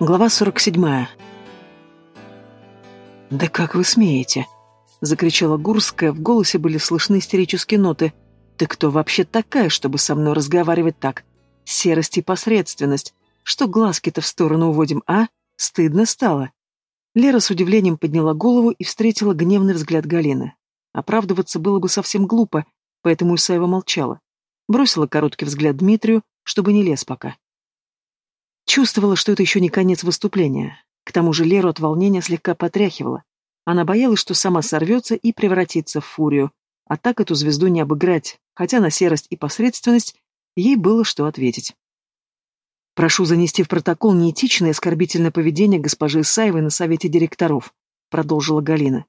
Глава 47. «Да как вы смеете?» — закричала Гурская, в голосе были слышны истерические ноты. «Ты кто вообще такая, чтобы со мной разговаривать так? Серость и посредственность. Что глазки-то в сторону уводим, а? Стыдно стало?» Лера с удивлением подняла голову и встретила гневный взгляд Галины. Оправдываться было бы совсем глупо, поэтому Исаева молчала. Бросила короткий взгляд Дмитрию, чтобы не лез пока. Чувствовала, что это еще не конец выступления. К тому же Леру от волнения слегка потряхивала. Она боялась, что сама сорвется и превратится в фурию, а так эту звезду не обыграть, хотя на серость и посредственность ей было что ответить. «Прошу занести в протокол неэтичное и оскорбительное поведение госпожи Исаевой на совете директоров», продолжила Галина.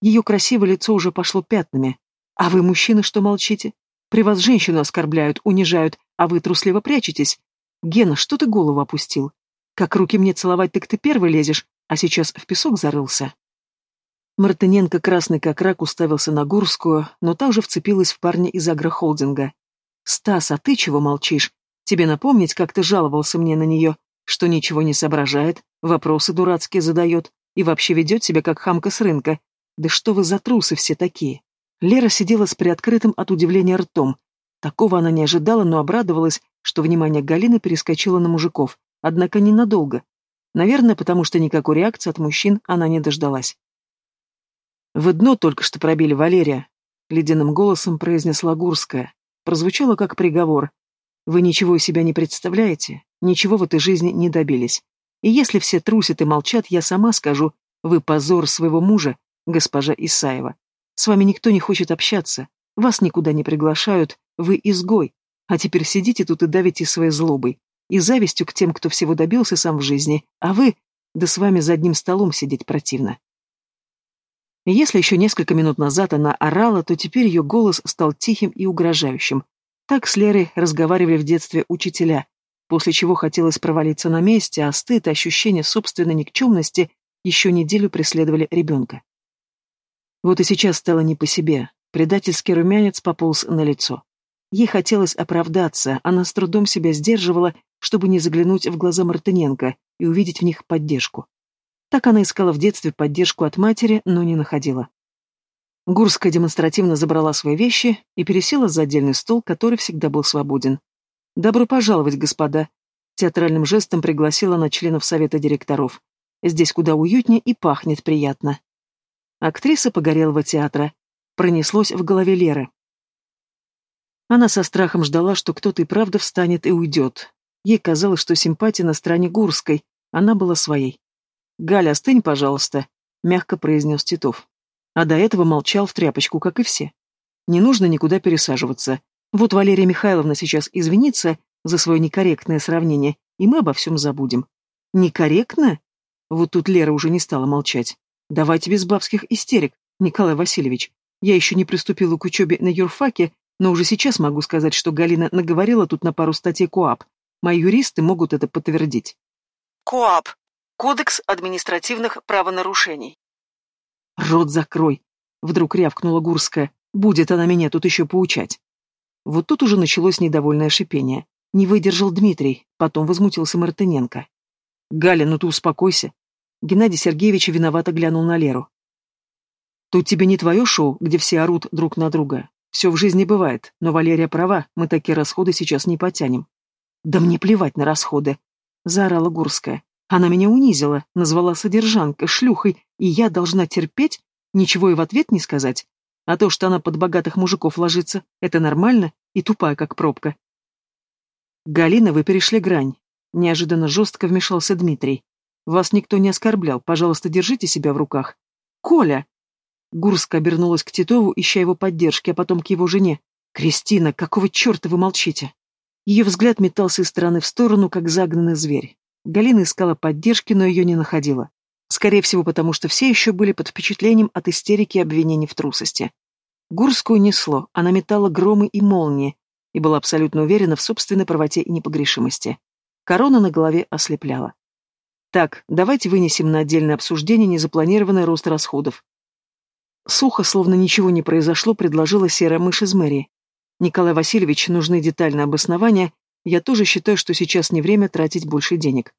Ее красивое лицо уже пошло пятнами. «А вы, мужчины, что молчите? При вас женщину оскорбляют, унижают, а вы трусливо прячетесь. «Гена, что ты голову опустил? Как руки мне целовать, так ты первый лезешь, а сейчас в песок зарылся». Мартыненко, красный как рак, уставился на Гурскую, но та уже вцепилась в парня из агрохолдинга. «Стас, а ты чего молчишь? Тебе напомнить, как ты жаловался мне на нее, что ничего не соображает, вопросы дурацкие задает и вообще ведет себя как хамка с рынка. Да что вы за трусы все такие?» Лера сидела с приоткрытым от удивления ртом. Такого она не ожидала, но обрадовалась, что внимание Галины перескочило на мужиков, однако ненадолго. Наверное, потому что никакой реакции от мужчин она не дождалась. «Вы дно только что пробили, Валерия», — ледяным голосом произнесла Гурская. Прозвучало как приговор. «Вы ничего из себя не представляете, ничего в этой жизни не добились. И если все трусят и молчат, я сама скажу, вы позор своего мужа, госпожа Исаева. С вами никто не хочет общаться, вас никуда не приглашают, вы изгой, а теперь сидите тут и давите своей злобой и завистью к тем, кто всего добился сам в жизни, а вы, да с вами за одним столом сидеть противно. Если еще несколько минут назад она орала, то теперь ее голос стал тихим и угрожающим. Так с Лерой разговаривали в детстве учителя, после чего хотелось провалиться на месте, а стыд и ощущение собственной никчемности еще неделю преследовали ребенка. Вот и сейчас стало не по себе. Предательский румянец пополз на лицо. Ей хотелось оправдаться, она с трудом себя сдерживала, чтобы не заглянуть в глаза Мартыненко и увидеть в них поддержку. Так она искала в детстве поддержку от матери, но не находила. Гурская демонстративно забрала свои вещи и пересела за отдельный стол, который всегда был свободен. «Добро пожаловать, господа!» Театральным жестом пригласила она членов совета директоров. «Здесь куда уютнее и пахнет приятно». Актриса погорелого театра. Пронеслось в голове Леры. Она со страхом ждала, что кто-то и правда встанет и уйдет. Ей казалось, что симпатия на стороне Гурской, она была своей. «Галя, остынь, пожалуйста», — мягко произнес Титов. А до этого молчал в тряпочку, как и все. Не нужно никуда пересаживаться. Вот Валерия Михайловна сейчас извинится за свое некорректное сравнение, и мы обо всем забудем. Некорректно? Вот тут Лера уже не стала молчать. Давайте без бабских истерик, Николай Васильевич. Я еще не приступила к учебе на юрфаке, но уже сейчас могу сказать, что Галина наговорила тут на пару статей КОАП. Мои юристы могут это подтвердить. КОАП. Кодекс административных правонарушений. Рот закрой. Вдруг рявкнула Гурская. Будет она меня тут еще поучать. Вот тут уже началось недовольное шипение. Не выдержал Дмитрий, потом возмутился Мартыненко. «Галя, ну ты успокойся». Геннадий Сергеевич виновато глянул на Леру. «Тут тебе не твое шоу, где все орут друг на друга. Все в жизни бывает, но Валерия права, мы такие расходы сейчас не потянем. Да мне плевать на расходы, заорала Гурская. Она меня унизила, назвала содержанкой, шлюхой, и я должна терпеть, ничего и в ответ не сказать. А то, что она под богатых мужиков ложится, это нормально и тупая, как пробка. Галина, вы перешли грань. Неожиданно жестко вмешался Дмитрий. Вас никто не оскорблял, пожалуйста, держите себя в руках. Коля! Гурска обернулась к Титову, ища его поддержки, а потом к его жене. «Кристина, какого черта вы молчите?» Ее взгляд метался из стороны в сторону, как загнанный зверь. Галина искала поддержки, но ее не находила. Скорее всего, потому что все еще были под впечатлением от истерики и обвинений в трусости. Гурскую несло, она метала громы и молнии и была абсолютно уверена в собственной правоте и непогрешимости. Корона на голове ослепляла. Так, давайте вынесем на отдельное обсуждение незапланированный рост расходов. Сухо, словно ничего не произошло, предложила серая мышь из мэрии. Николай Васильевич, нужны детальные обоснования. Я тоже считаю, что сейчас не время тратить больше денег.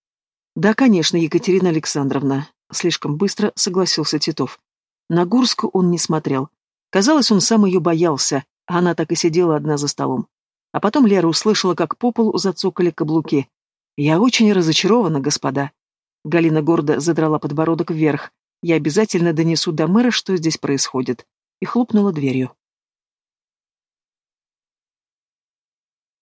Да, конечно, Екатерина Александровна. Слишком быстро согласился Титов. На Гурску он не смотрел. Казалось, он сам ее боялся, а она так и сидела одна за столом. А потом Лера услышала, как по полу зацокали каблуки. «Я очень разочарована, господа». Галина гордо задрала подбородок вверх. «Я обязательно донесу до мэра, что здесь происходит». И хлопнула дверью.